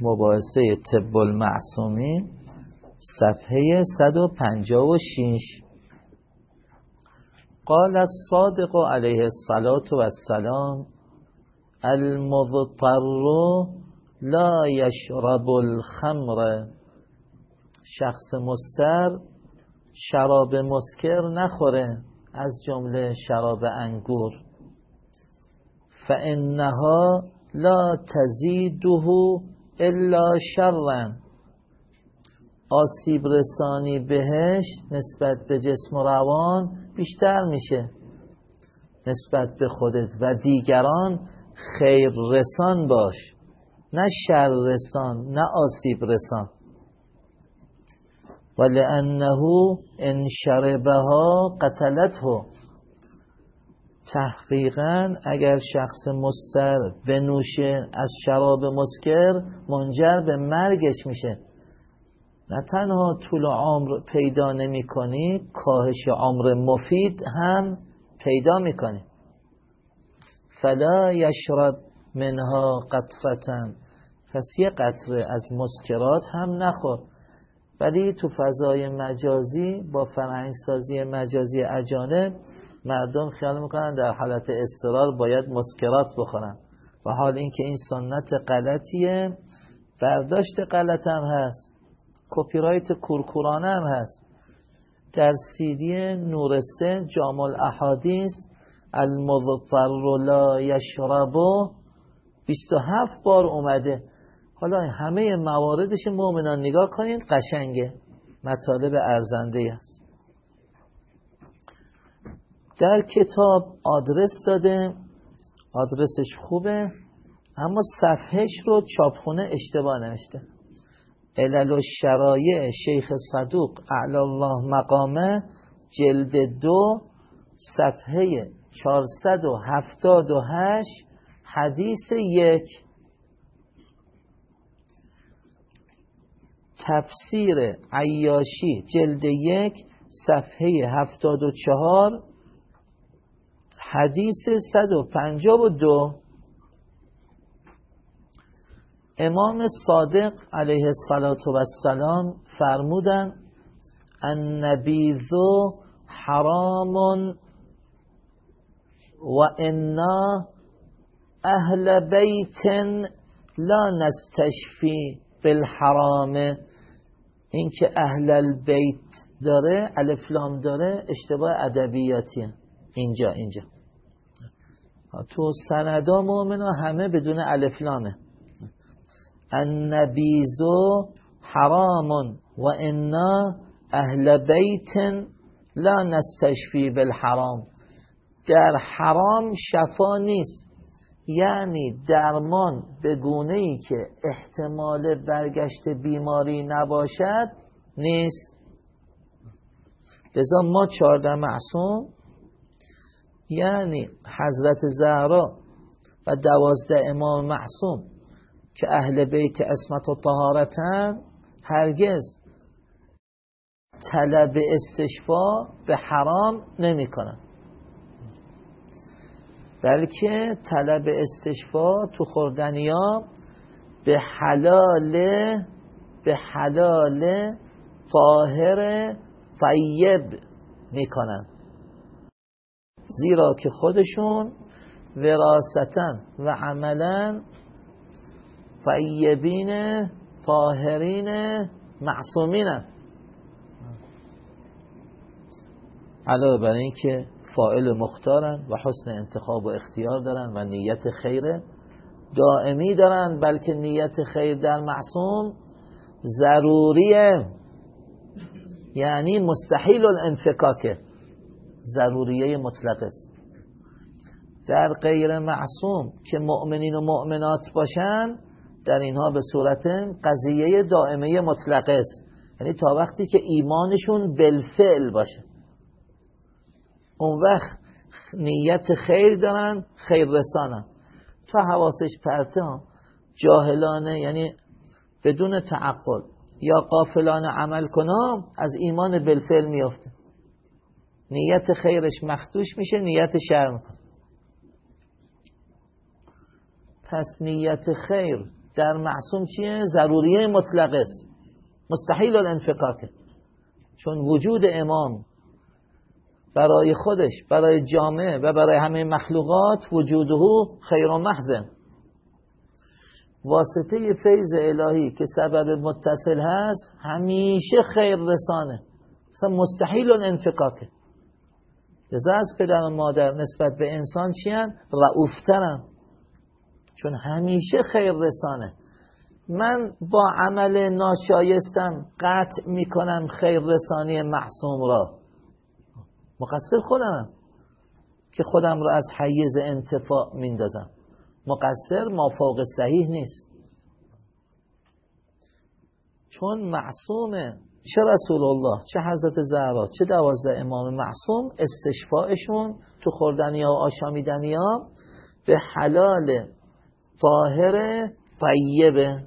مباحثه طب المعصومین صفحه 156 قال الصادق علیه الصلاة والسلام المضطر لا یشرب الخمر. شخص مستر شراب مسکر نخوره از جمله شراب انگور. فانها لا تزیده الا شرن. آسیب رسانی بهش نسبت به جسم و روان بیشتر میشه. نسبت به خودت و دیگران خیر رسان باش. نه شر رسان نه آسیب رسان. ولانه ان شربها قتلته. تحقیقا اگر شخص مستر بنوشه از شراب مسکر منجر به مرگش میشه. نه تنها طول عمر پیدا نمی کنی کاهش عمر مفید هم پیدا می‌کنی. فلا یشرب منها قطرتن پس یه قطره از مسکرات هم نخور. ولی تو فضای مجازی با فرهنگسازی مجازی اجانب مردم خیال می‌کنن در حالت استرار باید مسکرات بخورن. و حال اینکه این سنت غلطیه برداشت غلط هم هست. کپی رایت کورکورانه هم هست. در سیدی نور سه جامل احادیث المضطر لا یشربو 27 بار اومده. حالا همه مواردش مؤمنان نگاه کنید قشنگه. مطالب ارزنده است. در کتاب آدرس داده. آدرسش خوبه. اما صفحهش رو چاپخونه اشتباه نوشته. علل و شرایع شیخ صدوق اعلی الله مقامه جلد دو صفحه 478 حدیث یک. تفسیر عیاشی جلد یک صفحه 74 حدیث 152 امام صادق علیه السلام فرمودن النبیذو حرام و انا اهل بیت لا نستشفی بالحرام. اینکه اهل البیت داره الفلام داره اشتباه ادبیاتیه اینجا اینجا. تو سندا مؤمن همه بدون الفلامه النبیزو حرام و انا اهل بیت لا نستشفی بالحرام. در حرام شفا نیست. یعنی درمان به گونه ای که احتمال برگشت بیماری نباشد نیست. لذا ما چهارده معصوم یعنی حضرت زهرا و دوازده امام معصوم که اهل بیت اسمت و طهارتن هرگز طلب استشفا به حرام نمی کنن بلکه طلب استشفا تو خوردنیا به حلال به حلال طاهر طیب می‌کنن. زیرا که خودشون وراستن و عملا طیبین طاهرین معصومین. علاوه بر اینکه فائل مختارن و حسن انتخاب و اختیار دارن و نیت خیره دائمی دارن بلکه نیت خیر در معصوم ضروریه. یعنی مستحیل الانفکاکه. ضروریه مطلق است. در غیر معصوم که مؤمنین و مؤمنات باشن در اینها به صورت قضیه دائمه مطلقه است. یعنی تا وقتی که ایمانشون بالفعل باشه. اون وقت نیت خیر دارن خیر رسانن. تا حواسش پرته جاهلانه یعنی بدون تعقل یا قافلانه عمل کنم از ایمان بالفعل میافته. نیت خیرش مختوش میشه نیت شر می‌کنه پس نیت خیر در معصوم چیه؟ ضروریه مطلق است مستحیل الانفقاکه چون وجود امام برای خودش برای جامعه و برای همه مخلوقات وجوده خیر و محضن واسطه فیض الهی که سبب متصل هست همیشه خیر رسانه. مثلا مستحیل انفقاکه لذا از پدر و مادر نسبت به انسان چیان؟ رعوفترم چون همیشه خیر رسانه. من با عمل ناشایستم قطع می‌کنم خیر رسانی معصوم را. مقصر خودمم. که خودم را از حیز انتفاع میندازم. مقصر مافوق صحیح نیست. چون معصومه. چه رسول الله چه حضرت زهرا چه دوازده امام معصوم استشفاعشون تو خوردنی ها و آشامیدنی ها به حلال طاهر طیبه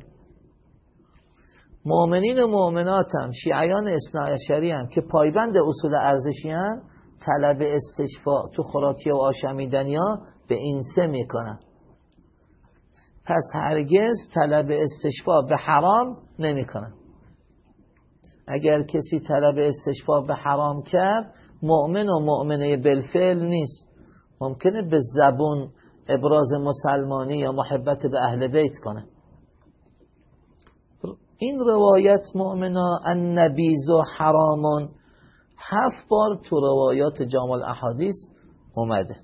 مؤمنین و مؤمنات هم شیعیان اصناعشری هم که پایبند اصول ارزشی هم طلب استشفاع تو خوراکی و آشامیدنی ها به این سه می‌کنن. پس هرگز طلب استشفاع به حرام نمی‌کنن. اگر کسی طلب استشفاع به حرام کرد مؤمن و مؤمنه بالفعل نیست. ممکنه به زبون ابراز مسلمانی یا محبت به اهل بیت کنه. این روایت مؤمنا النبیز و حرامون. هفت بار تو روایات جامع احادیث اومده.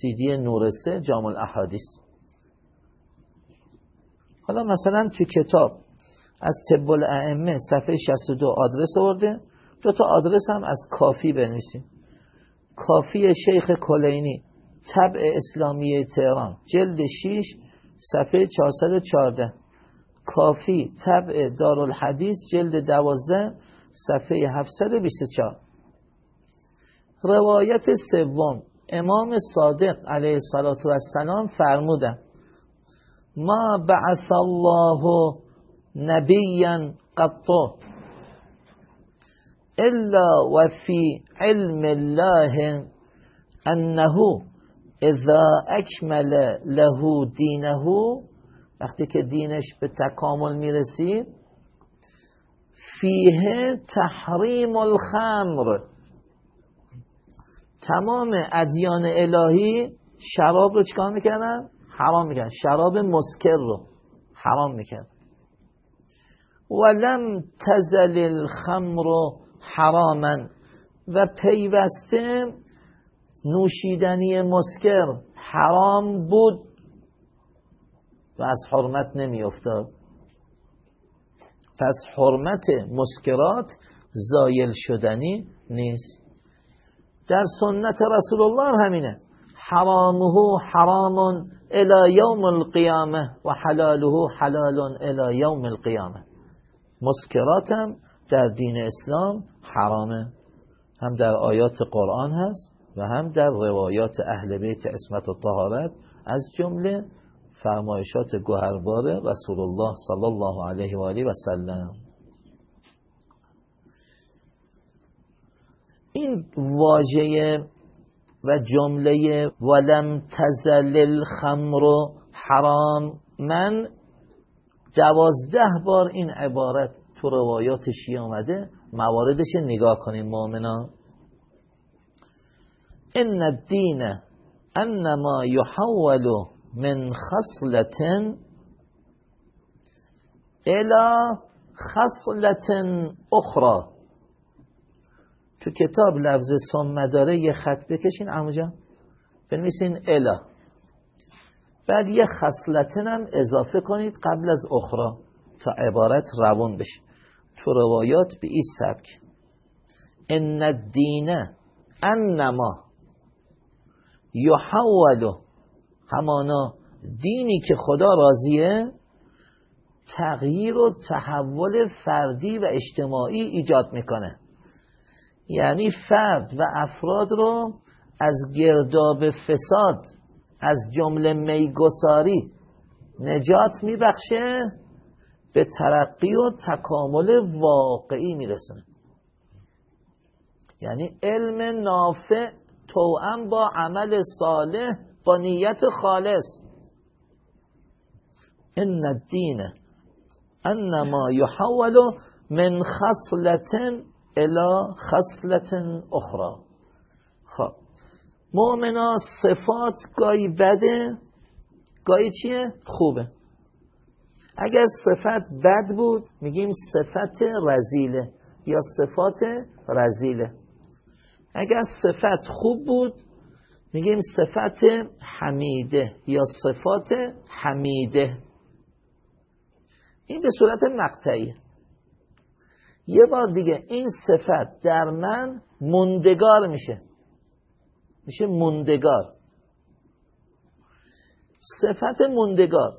سیدی نورسه جامع الاحادیث. حالا مثلا تو کتاب از طب الائمه صفحه 62 آدرس آورده. دو تا آدرس هم از کافی بنویسیم. کافی شیخ کلینی طبع اسلامی تهران جلد 6 صفحه 414 کافی طبع دارالحدیث جلد 12 صفحه 724 روایت سوم امام صادق علیه السلام فرمودن ما بعث الله نبیا قط الا وفي علم الله انه اذا اکمل له دینه وقتی که دینش به تکامل می‌رسید فیه تحریم الخمر تمام ادیان الهی شراب رو چکار می‌کنن؟ حرام می‌کنن شراب مسکر رو حرام می‌کنن ولم تزل الخمر حراما. و پیوسته نوشیدنی مسکر حرام بود و از حرمت نمی افتاد پس حرمت مسکرات زایل شدنی نیست. در سنت رسول الله همینه. حرامه حرام الى یوم القیامه و حلاله حلال الى یوم القیامه. مسکراتم در دین اسلام حرامه. هم در آیات قرآن هست و هم در روایات اهل بیت اسمت و طهارت. از جمله فرمایشات گوهربار رسول الله صلی الله علیه و آله و سلم. این واژه و جمله ولم تزل الخمر حرام من دوازده بار این عبارت تو روایات شیعه آمده. مواردش نگاه کنیم مؤمنان. ان الدین انما يحول من خصلت الى خصلت اخرى. تو کتاب لفظ سمه داره یه خط بکشین اموجا بنویسین الا. بعد یه خصلتن هم اضافه کنید قبل از اخرى تا عبارت روان بشه. تو روایات به این سبک. ان الدین انما یحول همانا دینی که خدا راضیه تغییر و تحول فردی و اجتماعی ایجاد می‌کنه. یعنی فرد و افراد رو از گرداب فساد از جمله میگساری نجات میبخشه به ترقی و تکامل واقعی میرسونه. یعنی علم نافع توأم با عمل صالح با نیت خالص. ان الدین انما یحول من خصلت الى خصلت اخرى. خب. مؤمنا صفات گاهی بده گاهی چیه؟ خوبه. اگر صفت بد بود میگیم صفت رزیله یا صفات رزیله. اگر صفت خوب بود میگیم صفت حمیده یا صفات حمیده. این به صورت مقطعی یه بار دیگه این صفت در من مندگار میشه. میشه مندگار صفت مندگار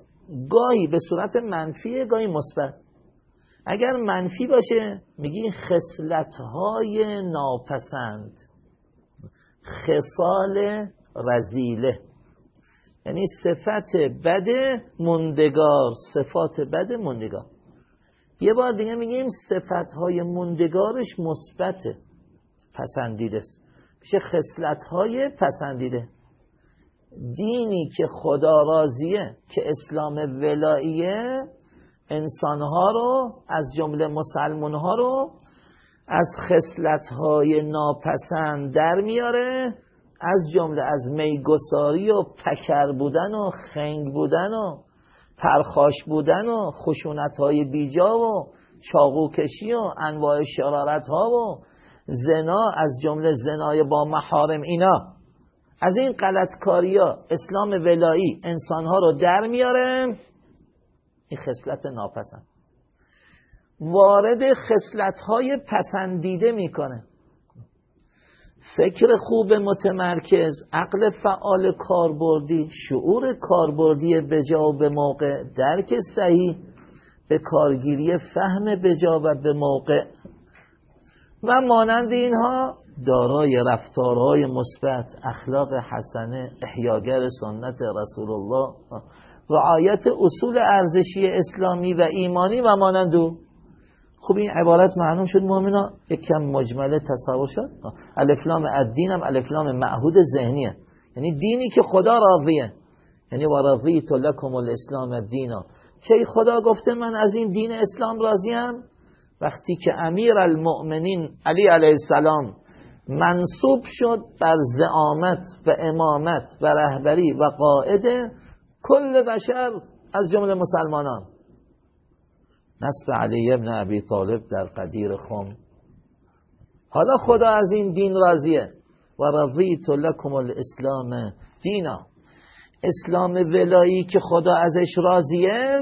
گاهی به صورت منفی گاهی مثبت. اگر منفی باشه میگی خصلت های ناپسند. خصال رزیله یعنی صفت بد مندگار صفات بد مندگار یه بار دیگه میگیم صفت های مندگارش مثبت پسندیده است. میشه خصلت های پسندیده. دینی که خدا راضیه که اسلام ولاییه انسانها رو از جمله مسلمانها رو از خصلت‌های ناپسند در میاره از جمله از میگساری و پکر بودن و خنگ بودن و پرخاش بودن و خشونت‌های بیجا و چاقو کشی و انواع شرارت‌ها و زنا از جمله زنای با محارم اینا. از این غلطکاری ها اسلام ولایی انسانها رو در میاره این خصلت ناپسند. وارد خصلت های پسندیده می‌کنه. فکر خوب متمرکز عقل فعال کاربردی شعور کاربردی بجا و به موقع درک صحیح به کارگیری فهم بجا و به موقع و مانند اینها دارای رفتارهای مثبت اخلاق حسنه احیاگر سنت رسول الله رعایت اصول ارزشی اسلامی و ایمانی و مانند او. خب این عبارت معلوم شد مؤمنا یک کم مجمله تصور شد. الفلام الدین هم الفلام معهود ذهنیه. یعنی دینی که خدا راضیه. یعنی و رضیت لکم الاسلام دینا کی خدا گفته من از این دین اسلام راضیم؟ وقتی که امیر المؤمنین علی علیه السلام منصوب شد بر زعامت و امامت و رهبری و قاعده کل بشر از جمله مسلمانان. نصب علی ابن ابی طالب در قدیر خم. حالا خدا از این دین راضیه. و رضیت لکم الاسلام دینا. اسلام ولایی که خدا ازش راضیه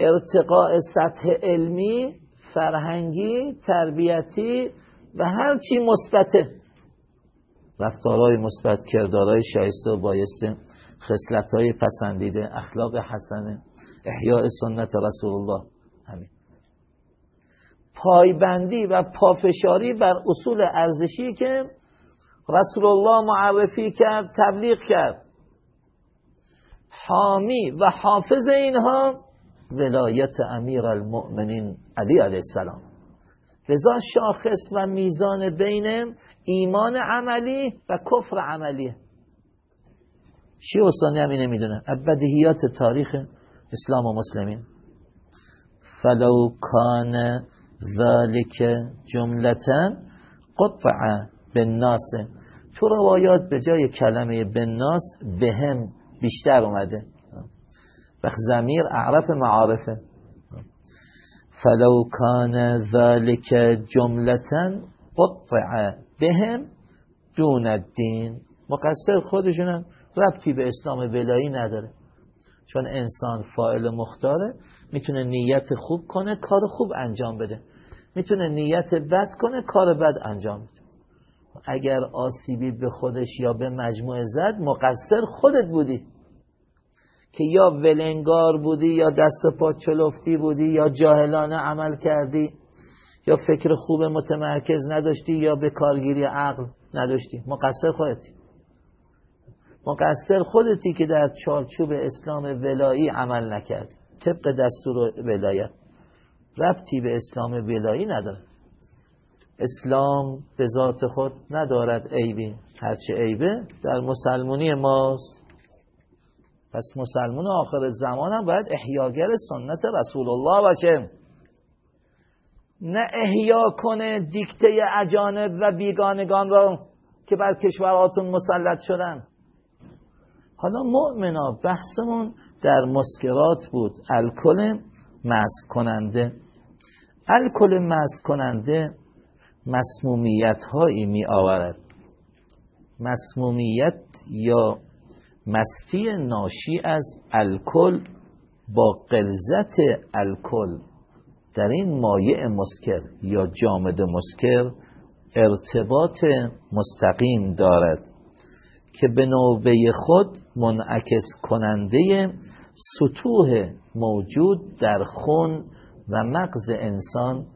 ارتقاء سطح علمی فرهنگی تربیتی و هر چی مثبته رفتارهای مثبت کردارهای شایسته و بایسته خصلت‌های پسندیده اخلاق حسنه. احیاء سنت رسول الله همین. پایبندی و پافشاری بر اصول ارزشی که رسول الله معرفی کرد تبلیغ کرد. حامی و حافظ اینها ولایت امیر المؤمنین علی علیه السلام. لذا شاخص و میزان بین ایمان عملی و کفر عملی. شیعه و سنی هم اینه می‌دونه. ابدهیات تاریخ اسلام و مسلمین. فلو کان ذالک جملتا قطع بالناس. تو روایات به جای کلمه بالناس به هم بیشتر اومده. وقت زمیر اعرف معارفه. فلو کان ذالک جملتا قطع بهم دون الدین. مقصر خودشونم ربطی به اسلام ولایی نداره. چون انسان فائل مختاره می‌تونه نیت خوب کنه کار خوب انجام بده. می‌تونه نیت بد کنه کار بد انجام بده. اگر آسیبی به خودش یا به مجموعه زد مقصر خودت بودی. که یا ولنگار بودی یا دست پا چلفتی بودی یا جاهلانه عمل کردی یا فکر خوب متمرکز نداشتی یا به کارگیری عقل نداشتی. مقصر خودتی. مقصر خودتی که در چارچوب اسلام ولایی عمل نکرد. طبق دستور ولایت ربطی به اسلام ولایی نداره. اسلام به ذات خود ندارد عیبی. هرچه عیبه در مسلمونی ماست. پس مسلمون آخر زمان هم باید احیاگر سنت رسول الله باشه. نه احیا کنه دیکته اجانب و بیگانگان را که بر کشوراتون مسلط شدن. حالا مؤمنا بحثمون در مسکرات بود. الکل مس کننده. الکل مس کننده مسمومیت هایی می آورد مسمومیت یا مستی ناشی از الکل با قلزت الکل در این مایع مسکر یا جامد مسکر ارتباط مستقیم دارد که به نوبه خود منعکس کننده سطوح موجود در خون و مغز انسان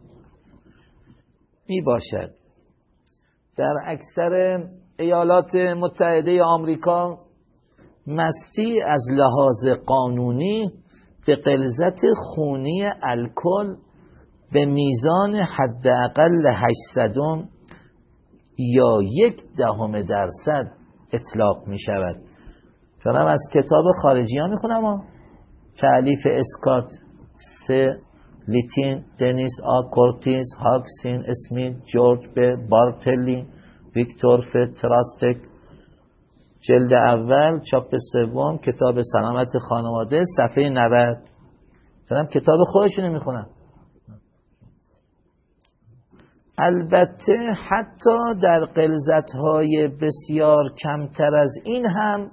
می باشد در اکثر ایالات متحده آمریکا مستی از لحاظ قانونی به قلزت خونی الکل به میزان حداقل 800 یا یک دهم درصد اطلاق می شود فرم از کتاب خارجی ها می خونم تعلیف اسکات سه لیتین دنیس آ کورتیز هاکسین اسمیت جورج به بارتلی ویکتور فتراستک جلد اول چاپ سوم کتاب سلامت خانواده صفحه 90 دارم کتاب خودشونو می‌خونم. البته حتی در قلزت های بسیار کمتر از این هم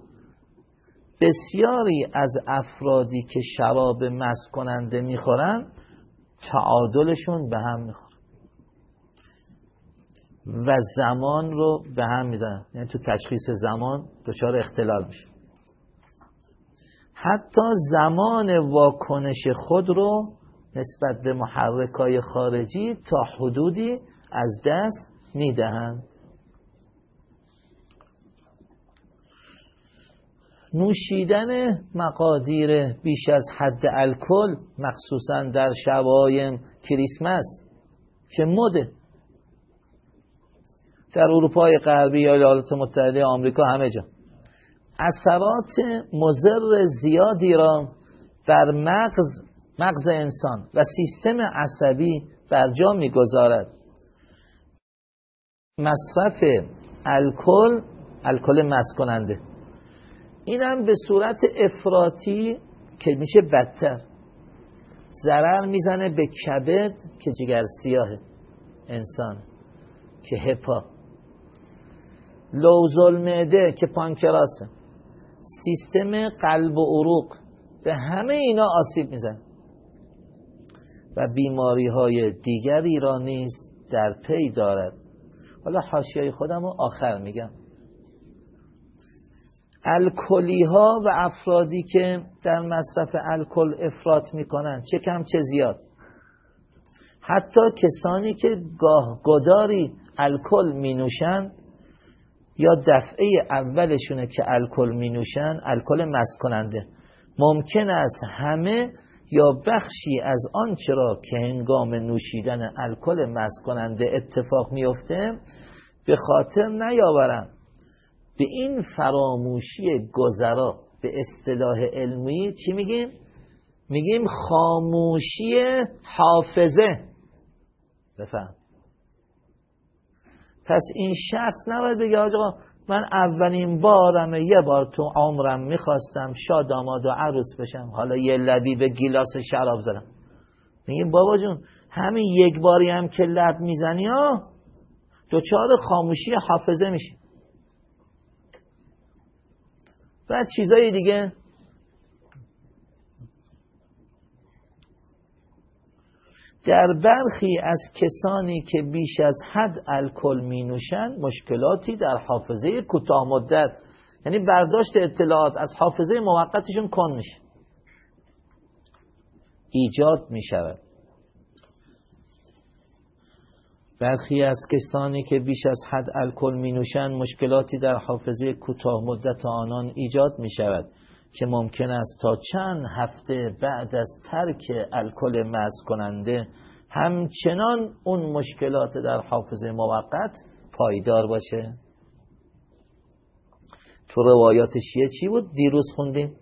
بسیاری از افرادی که شراب مس کننده می‌خورن تعادلشون به هم می‌خوره و زمان رو به هم می‌زنن. یعنی تو تشخیص زمان دچار اختلال میشه. حتی زمان واکنش خود رو نسبت به محرکای خارجی تا حدودی از دست می‌دهند. نوشیدن مقادیر بیش از حد الکل مخصوصا در شبای کریسمس که مده در اروپای غربی یا ایالات متحده آمریکا همه جا. اثرات مضر زیادی را بر مغز مغز انسان و سیستم عصبی بر جا می‌گذارد. مصرف الکل الکل مس کننده اینم به صورت افراطی که میشه بدتر. ضرر می‌زنه به کبد که جگر سیاه انسان که هپا. لوزل معده که پانکراسه سیستم قلب و عروق به همه اینا آسیب میزن و بیماری های دیگری را نیز در پی دارد. حالا حاشیه خودم رو آخر میگم. الکلی ها و افرادی که در مصرف الکل افراط می‌کنن چه کم چه زیاد. حتی کسانی که گاه گداری الکل می نوشن یا دفعه اولشونه که الکل می نوشن الکل مس کننده ممکن است همه یا بخشی از آنچه را که هنگام نوشیدن الکل مس کننده اتفاق میفته به خاطر نیاورند. به این فراموشی گذرا به اصطلاح علمی چی میگیم؟ میگیم خاموشی حافظه. بفهم. پس این شخص نباید بگه آقا من اولین بارم یه بار تو عمرم می‌خواستم شاداماد و عروس بشم. حالا یه لبی به گیلاس شراب زدم. میگیم بابا جون همین یک باری هم که لب می‌زنی دوچار خاموشی حافظه میشه و چیزای دیگه. در برخی از کسانی که بیش از حد الکل می نوشن مشکلاتی در حافظه کوتاه مدت. یعنی برداشت اطلاعات از حافظه موقتشون کن میشه. ایجاد می شود برخی از کسانی که بیش از حد الکل می نوشند مشکلاتی در حافظه کوتاه مدت آنان ایجاد می شود که ممکن است تا چند هفته بعد از ترک الکل مز کننده همچنان اون مشکلات در حافظه موقت پایدار باشه. تو روایات شیعه چی بود؟ دیروز خوندیم.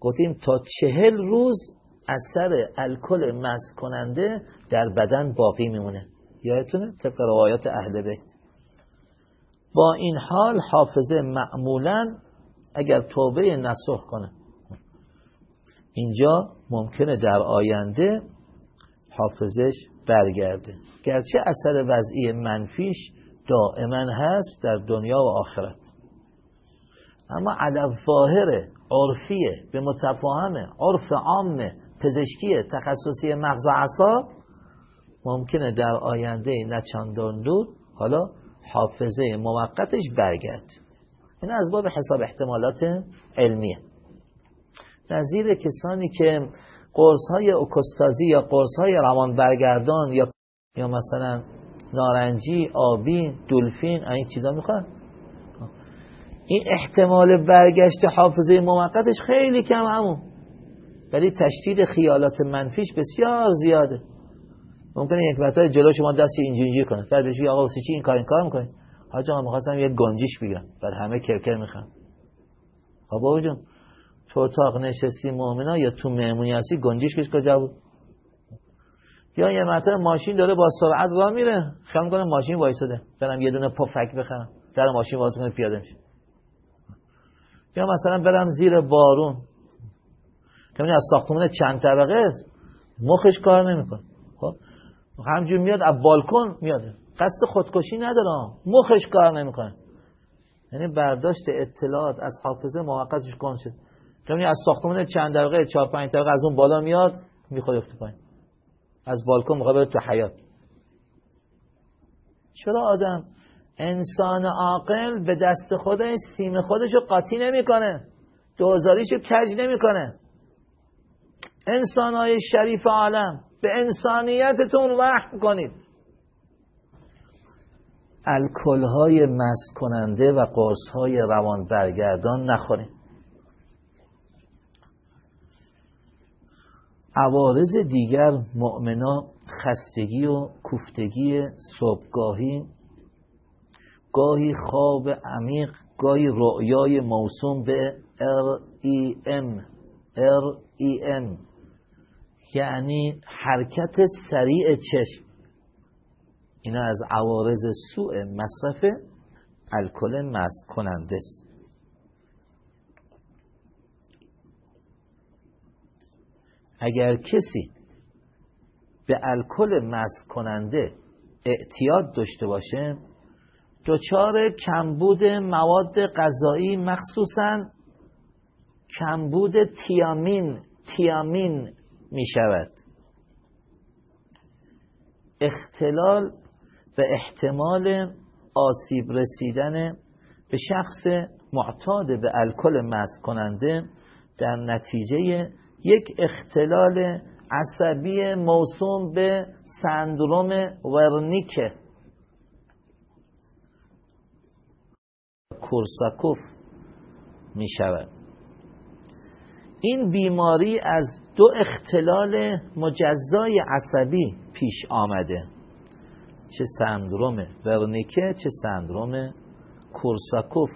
گفتیم تا چهل روز اثر الکل مز کننده در بدن باقی میمونه. یادتونه؟ طبق روایات اهل بیت. با این حال حافظه معمولا اگر توبه نسخ کنه. اینجا ممکنه در آینده حافظش برگرده. گرچه اثر وضعی منفیش دائما هست در دنیا و آخرت. اما عدد ظاهر عرفیه به متفاهمه عرف عامه پزشکی تخصصی مغز و عصا ممکنه در آینده نچندان دور حالا حافظه موقتش برگرد. این از باب حساب احتمالات علمیه. نظیر کسانی که قرص های اوکستازی یا قرص های روان برگردان یا یا مثلا نارنجی آبی دلفین این چیزا می‌خواد این احتمال برگشت حافظه موقتش خیلی کم همون. ولی تشدید خیالات منفیش بسیار زیاده. ممکنه یک وقتا جلو شما دستی اینجوری اینجوری کنه بعد بهش آقا واسه چی این کار این کار می‌کنی؟ حاج من می‌خواستم یه گنجیش بگیرم. بعد همه کرکر می‌خوام خب بابا جون تو اتاق نشستی مؤمنا یا تو مهمونی هستی گنجیش کش کجا بود؟ یا یه مطلب ماشین داره با سرعت راه میره. خیال کنه ماشین وایساده. برم یه دونه پفک بخرم. در ماشین واسه کنه پیاده میشه. یا مثلا برم زیر بارون. که از ساختمان چند طبقه است مخش کار نمی‌کنه. خب؟ همجور میاد از بالکن میاد. قصد خودکشی نداره مخش کار نمی‌کنه. یعنی برداشت اطلاعات از حافظه موقتش کن شد. که از ساختمان چند دقیقه چهار پنج دقیقه از اون بالا میاد می‌خواد افت پایین. از بالکن می‌خواد تو حیات چرا آدم؟ انسان عاقل به دست خودش سیم خودشو قاطی نمی‌کنه. دوزاریشو کج نمی‌کنه. انسان های شریف عالم. به انسانیتتون وحم کنید. الکل های کننده و قرص های روان برگردان نخورید. عوارض دیگر مؤمنا خستگی و کوفتگی صبحگاهی گاهی خواب عمیق گاهی رؤیای موسوم به REM REM یعنی حرکت سریع چشم. اینا از عوارض سوء مصرف الکل مست کننده است. اگر کسی به الکل مست کننده اعتیاد داشته باشه دچار کمبود مواد غذایی مخصوصا کمبود تیامین تیامین می شود اختلال و احتمال آسیب رسیدن به شخص معتاد به الکل مست کننده در نتیجه یک اختلال عصبی موسوم به سندروم ورنیکه کورساکوف می شود این بیماری از دو اختلال مجزای عصبی پیش آمده. چه سندروم ورنیکه چه سندروم کورساکوف.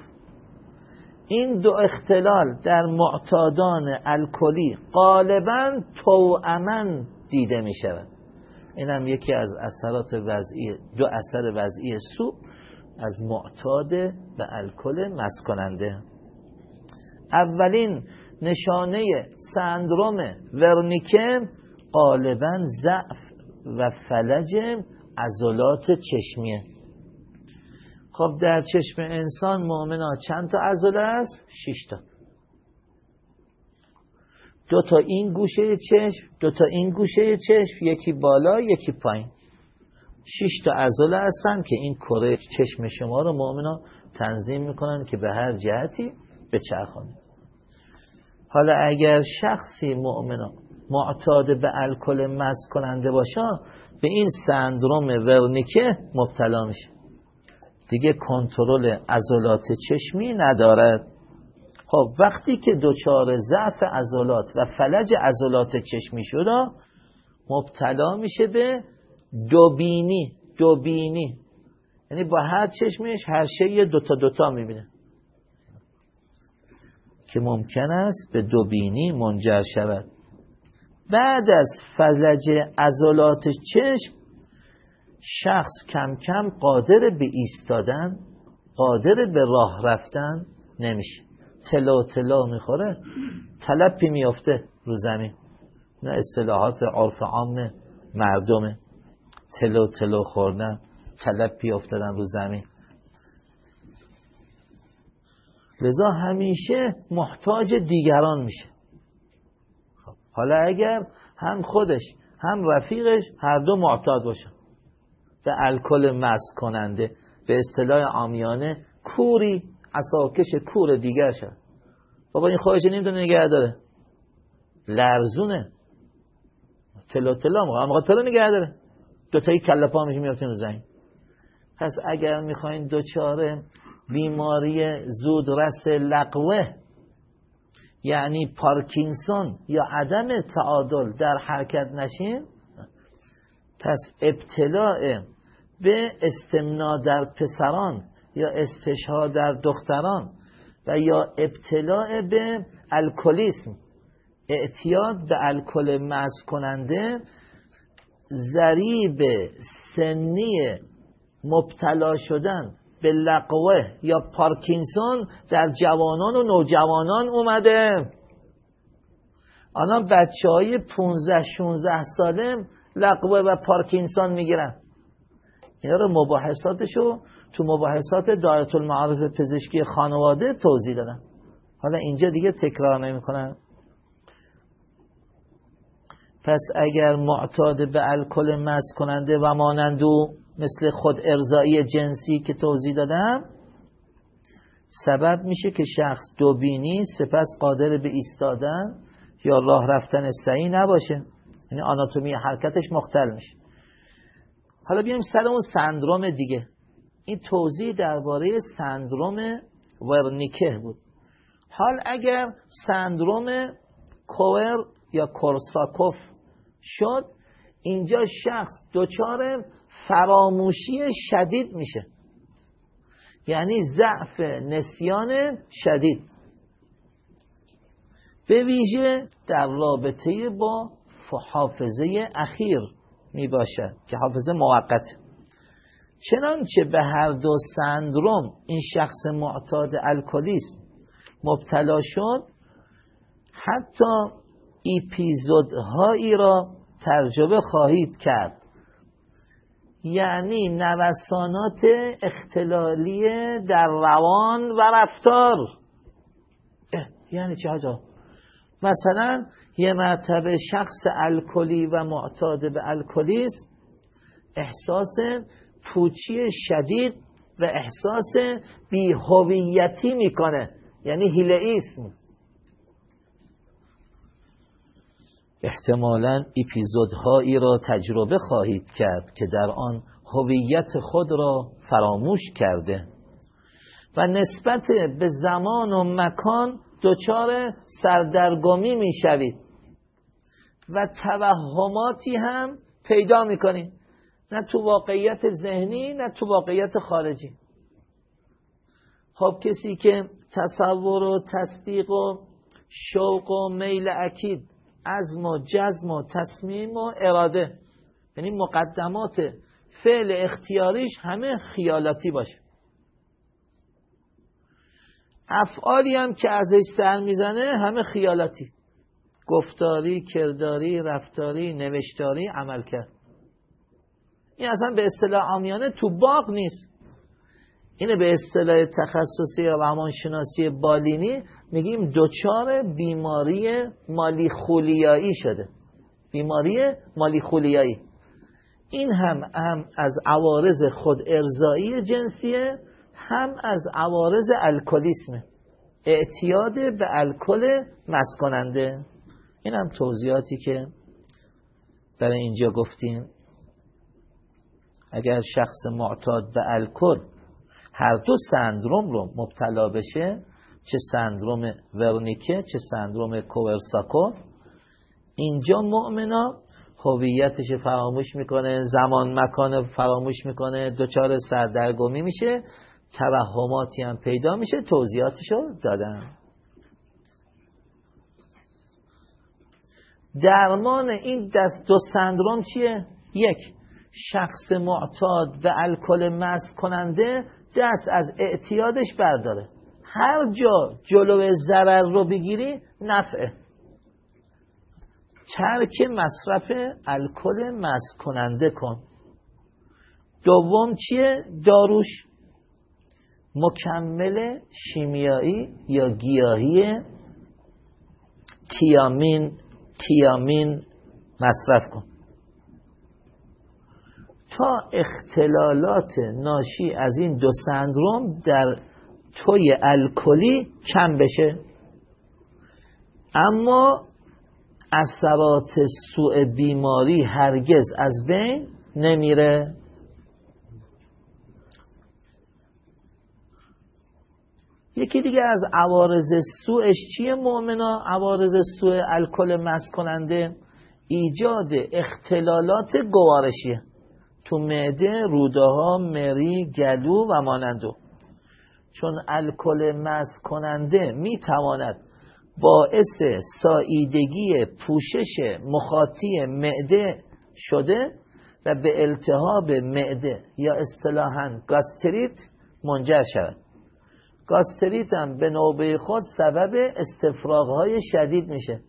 این دو اختلال در معتادان الکلی غالبا توأمن دیده می شود این هم یکی از اثرات وضعی دو اثر وضعی سو از معتاد به الکل مسکننده. اولین نشانه سندروم ورنیکه غالبا ضعف و فلج عضلات چشمیه خب در چشم انسان مؤمنا چند تا عضله است؟ 6 تا. دو تا این گوشه چشم دو تا این گوشه چشم یکی بالا یکی پایین. شش تا عضله هستن که این کره چشم شما رو مؤمنا تنظیم می‌کنن که به هر جهتی به حالا اگر شخصی مؤمنا معتاد به الکل مز کننده باشه به این سندروم ورنیکه مبتلا میشه. دیگه کنترل عضلات چشمی ندارد خب وقتی که دچار ضعف عضلات و فلج عضلات چشمی شده مبتلا میشه به دوبینی دوبینی. یعنی با هر چشمش هر شی دوتا دوتا می‌بینه. که ممکن است به دوبینی منجر شود. بعد از فلج عضلات چشم شخص کم کم قادر به ایستادن قادر به راه رفتن نمیشه. تلا تلا می‌خوره تلپی میافته رو زمین. نه اصطلاحات عرف عام مردمه. تلو تلو خوردن تلپی افتادن رو زمین. لذا همیشه محتاج دیگران میشه. خب، حالا اگر هم خودش هم رفیقش هر دو معتاد باشن. به الکل مس کننده به اصطلاح آمیانه کوری اساکش کور دیگر شد بابا این خواهش نمی‌دونه نگه داره. لرزونه. تلا تلا موقع تلا نگه داره. دوتایی کل پا میشه میفتیم زنگ پس اگر می‌خواین دوچاره بیماری زود رس لقوه یعنی پارکینسون یا عدم تعادل در حرکت نشین پس ابتلاع به استمنا در پسران یا استشها در دختران و یا ابتلاع به الکلیسم. اعتیاد به الکل مز کننده سنی مبتلا شدن به لقوه یا پارکینسون در جوانان و نوجوانان اومده. آنها بچه های 15 16 ساله لقوه و پارکینسون می‌گیرن. اینا رو مباحثاتشو تو مباحثات دایت المعارف پزشکی خانواده توضیح دادم حالا اینجا دیگه تکرار نمی‌کنم. پس اگر معتاد به الکل مس کننده و مانندو مثل خود ارزایی جنسی که توضیح دادم سبب میشه که شخص دوبینی سپس قادر به ایستادن یا راه رفتن سعی نباشه. یعنی آناتومی حرکتش مختل میشه. حالا بیایم سر اون سندروم دیگه. این توضیح درباره سندروم ورنیکه بود. حال اگر سندروم کوور یا کورساکوف شد اینجا شخص دچار فراموشی شدید میشه. یعنی ضعف نسیان شدید. به ویژه در رابطه با حافظه اخیر می باشد که حافظه موقت. چنانچه به هر دو سندروم این شخص معتاد الکلیسم مبتلا شد حتی ایپیزودهایی را ترجمه خواهید کرد. یعنی نوسانات اختلالی در روان و رفتار. یعنی چه حاجا؟ مثلا یه مرتبه شخص الکلی و معتاد به الکلیسم احساس پوچی شدید و احساس بیهویتی می‌کنه یعنی هیلئیسم احتمالا اپیزودهایی را تجربه خواهید کرد که در آن هویت خود را فراموش کرده و نسبت به زمان و مکان دچار سردرگمی می‌شوید و توهماتی هم پیدا می‌کنید نه تو واقعیت ذهنی نه تو واقعیت خارجی. خب کسی که تصور و تصدیق و شوق و میل اکید عزم و جزم و تصمیم و اراده. یعنی مقدمات فعل اختیاریش همه خیالاتی باشه. افعالی هم که ازش سر می‌زنه همه خیالاتی. گفتاری، کرداری، رفتاری، نوشتاری، عمل کرد. این اصلا به اصطلاح آمیانه تو باغ نیست. اینه به اصطلاح تخصصی روانشناسی بالینی میگیم دچار بیماری مالی خولیایی شده. بیماری مالی خولیایی این هم, هم از عوارض خود ارزایی جنسیه هم از عوارض الکلیسمه. اعتیاد به الکل مسکننده. این هم توضیحاتی که برای اینجا گفتیم. اگر شخص معتاد به الکل هر دو سندروم رو مبتلا بشه چه سندروم ورنیکه چه سندروم کوورساکو اینجا مؤمنا هویتش فراموش می‌کنه زمان مکان فراموش می‌کنه دچار سردرگمی میشه توهماتی هم پیدا میشه توضیحاتشو دادم درمان این دست دو سندروم چیه؟ یک شخص معتاد به الکل مست کننده دست از اعتیادش برداره. هر جا جلو ضرر رو بگیری نفعه ترک مصرف الکل مست کننده کن. دوم چیه؟ داروش. مکمل شیمیایی یا گیاهی تیامین تیامین مصرف کن. تا اختلالات ناشی از این دو سندروم در توی الکلی کم بشه؟ اما اثرات سوء بیماری هرگز از بین نمیره. یکی دیگه از عوارض سوءش چیه مؤمنا؟ عوارض سوء الکل مس کننده ایجاد اختلالات گوارشیه. تو معده روده ها مری گلو و مانندو. چون الکل مست کننده می‌تواند باعث ساییدگی پوشش مخاطی معده شده و به التهاب معده یا اصطلاحا گاستریت منجر شود. گاستریت هم به نوبه خود سبب استفراغ های شدید میشه.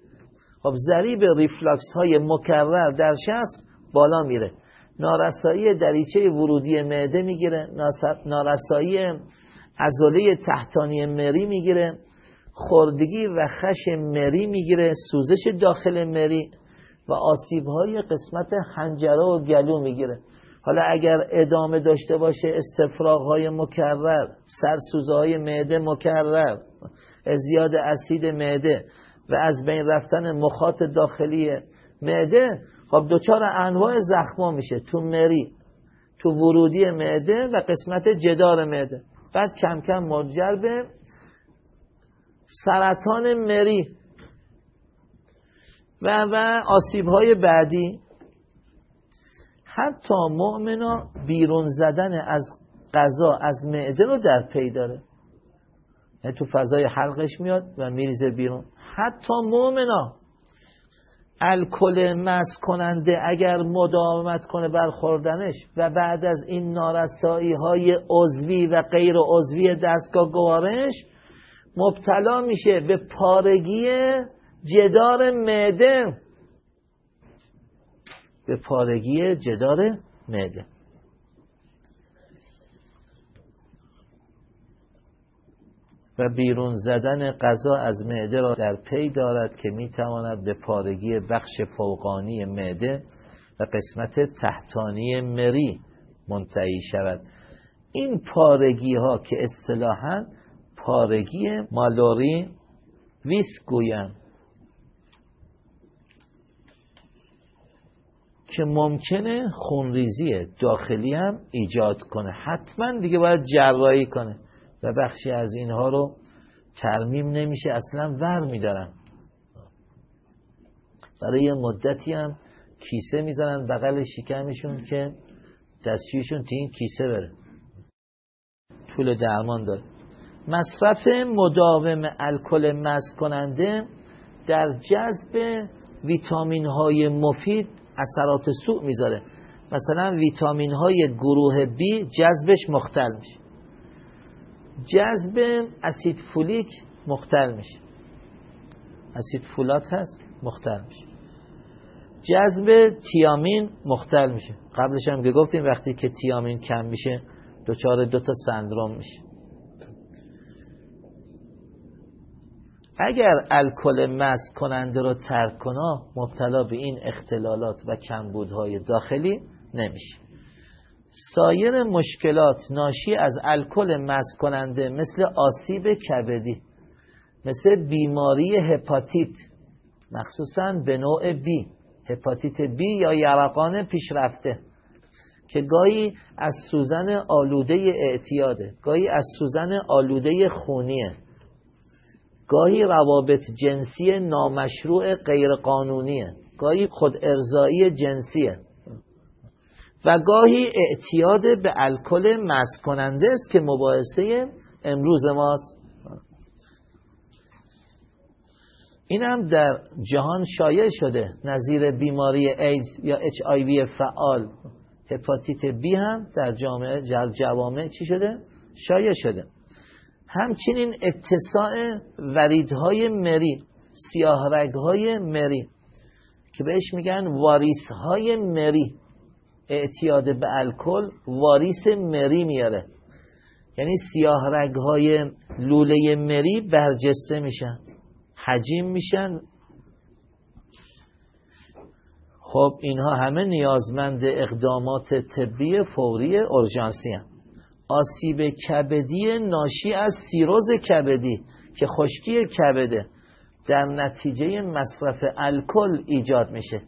خب ضریب reflux های مکرر در شخص بالا میره. نارسایی دریچه ورودی معده می‌گیره. نارسایی عضله تحتانی مری می‌گیره خوردگی و خش مری می‌گیره سوزش داخل مری و آسیب های قسمت حنجره و گلو می‌گیره. حالا اگر ادامه داشته باشه استفراغ های مکرر سرسوزه های معده مکرر زیاد اسید معده و از بین رفتن مخاط داخلی معده خب دوچار انواع زخما میشه تو مری تو ورودی معده و قسمت جدار معده. بعد کم کم مرجر به سرطان مری و و آسیب های بعدی. حتی مؤمنا بیرون زدن از غذا از معده رو در پی داره. یعنی تو فضای حلقش میاد و میریزه بیرون. حتی مؤمنا الکل مس کننده اگر مداومت کنه برخوردنش و بعد از این نارسایی های عضوی و غیر عضوی دستگاه گوارش مبتلا میشه به پارگی جدار معده. به پارگی جدار معده. و بیرون زدن غذا از معده را در پی دارد که می‌تواند به پارگی بخش فوقانی معده و قسمت تحتانی مری منتهی شود. این پارگی ها که اصطلاحا پارگی مالوری ویس گویند که ممکنه خونریزی داخلی هم ایجاد کنه. حتما دیگه باید جراحی کنه. و بخشی از اینها رو ترمیم نمیشه اصلا ور میدارن. برای یه مدتی هم کیسه می‌زنن بغل شکمشون که دستشویشون تو این کیسه بره. طول درمان داره. مصرف مداوم الکل مست کننده در جذب ویتامین های مفید اثرات سوء می‌ذاره. مثلا ویتامین های گروه B جذبش مختل میشه. جذب اسید فولیک مختل میشه. اسید فولات هست مختل میشه. جذب تیامین مختل میشه. قبلش هم که گفتیم وقتی که تیامین کم میشه دوچار دو تا سندروم میشه. اگر الکل مس کننده رو ترک کنه مبتلا به این اختلالات و کمبودهای داخلی نمیشه. سایر مشکلات ناشی از الکل مس کننده مثل آسیب کبدی مثل بیماری هپاتیت مخصوصا به نوع بی هپاتیت بی یا یرقان پیشرفته که گاهی از سوزن آلوده اعتیاده گاهی از سوزن آلوده خونیه. گاهی روابط جنسی نامشروع غیرقانونیه گاهی خود ارزایی جنسیه. و گاهی اعتیاد به الکل مس کننده است که مباحثه امروز ماست. این هم در جهان شایع شده. نظیر بیماری ایدز یا HIV فعال هپاتیت بی هم در جامعه جوامع چی شده؟ شایع شده. همچنین اتساع وریدهای مری سیاهرگهای مری که بهش میگن واریسهای مری. اعتیاد به الکل واریس مری میاره. یعنی سیاه رگهای لوله مری برجسته میشن حجیم میشن. خب اینها همه نیازمند اقدامات طبی فوری اورژانسی هم. آسیب کبدی ناشی از سیروز کبدی که خشکی کبده در نتیجه مصرف الکل ایجاد میشه.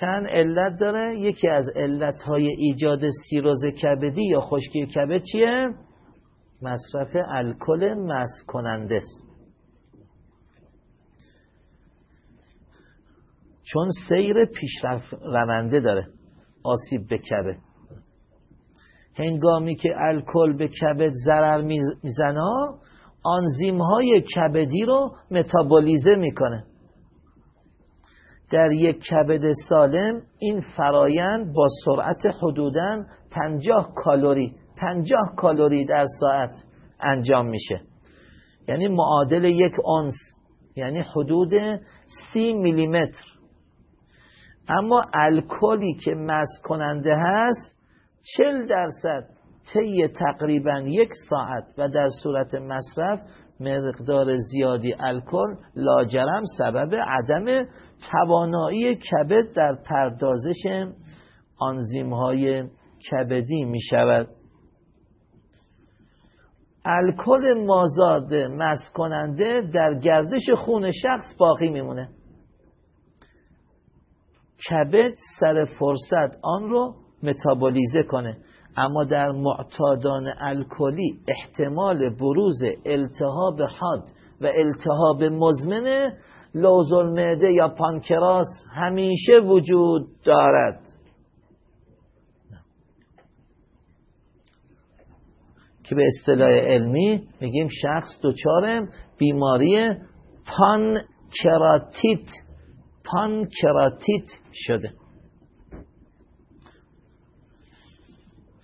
چند علت داره؟ یکی از علتهای ایجاد سیروز کبدی یا خشکی کبد چیه؟ مصرف الکل مس کننده است. چون سیر پیشرفت رونده داره آسیب به کبد. هنگامی که الکل به کبد ضرر می‌زنه آنزیم های کبدی رو متابولیزه می‌کنه. در یک کبد سالم این فرایند با سرعت حدوداً 50 کالری 50 کالری در ساعت انجام میشه. یعنی معادل یک اونس یعنی حدود سی میلیمتر. اما الکلی که مس کننده هست چل درصد طی تقریبا یک ساعت و در صورت مصرف مقدار زیادی الکل لاجرم سبب عدم توانایی کبد در پردازش آنزیم های کبدی می شود الکل مازاد مس کننده در گردش خون شخص باقی میمونه. کبد سر فرصت آن رو متابولیزه کنه اما در معتادان الکلی احتمال بروز التهاب حاد و التهاب مزمن لوزالمعده یا پانکراس همیشه وجود دارد. که به اصطلاح علمی میگیم شخص دچار بیماری پانکراتیت پانکراتیت شده.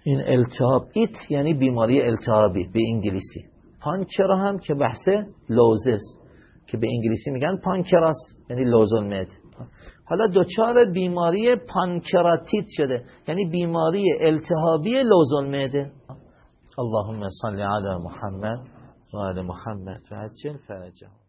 این التهاب itis یعنی بیماری التهابی به انگلیسی. pancrea هم که بحث لوزه‌س که به انگلیسی میگن pancreas یعنی لوزالمعده حالا دچار بیماری پانکراتیت شده. یعنی بیماری التهابی لوزالمعده اللهم صل علی محمد و آل محمد و عجل فرجهم.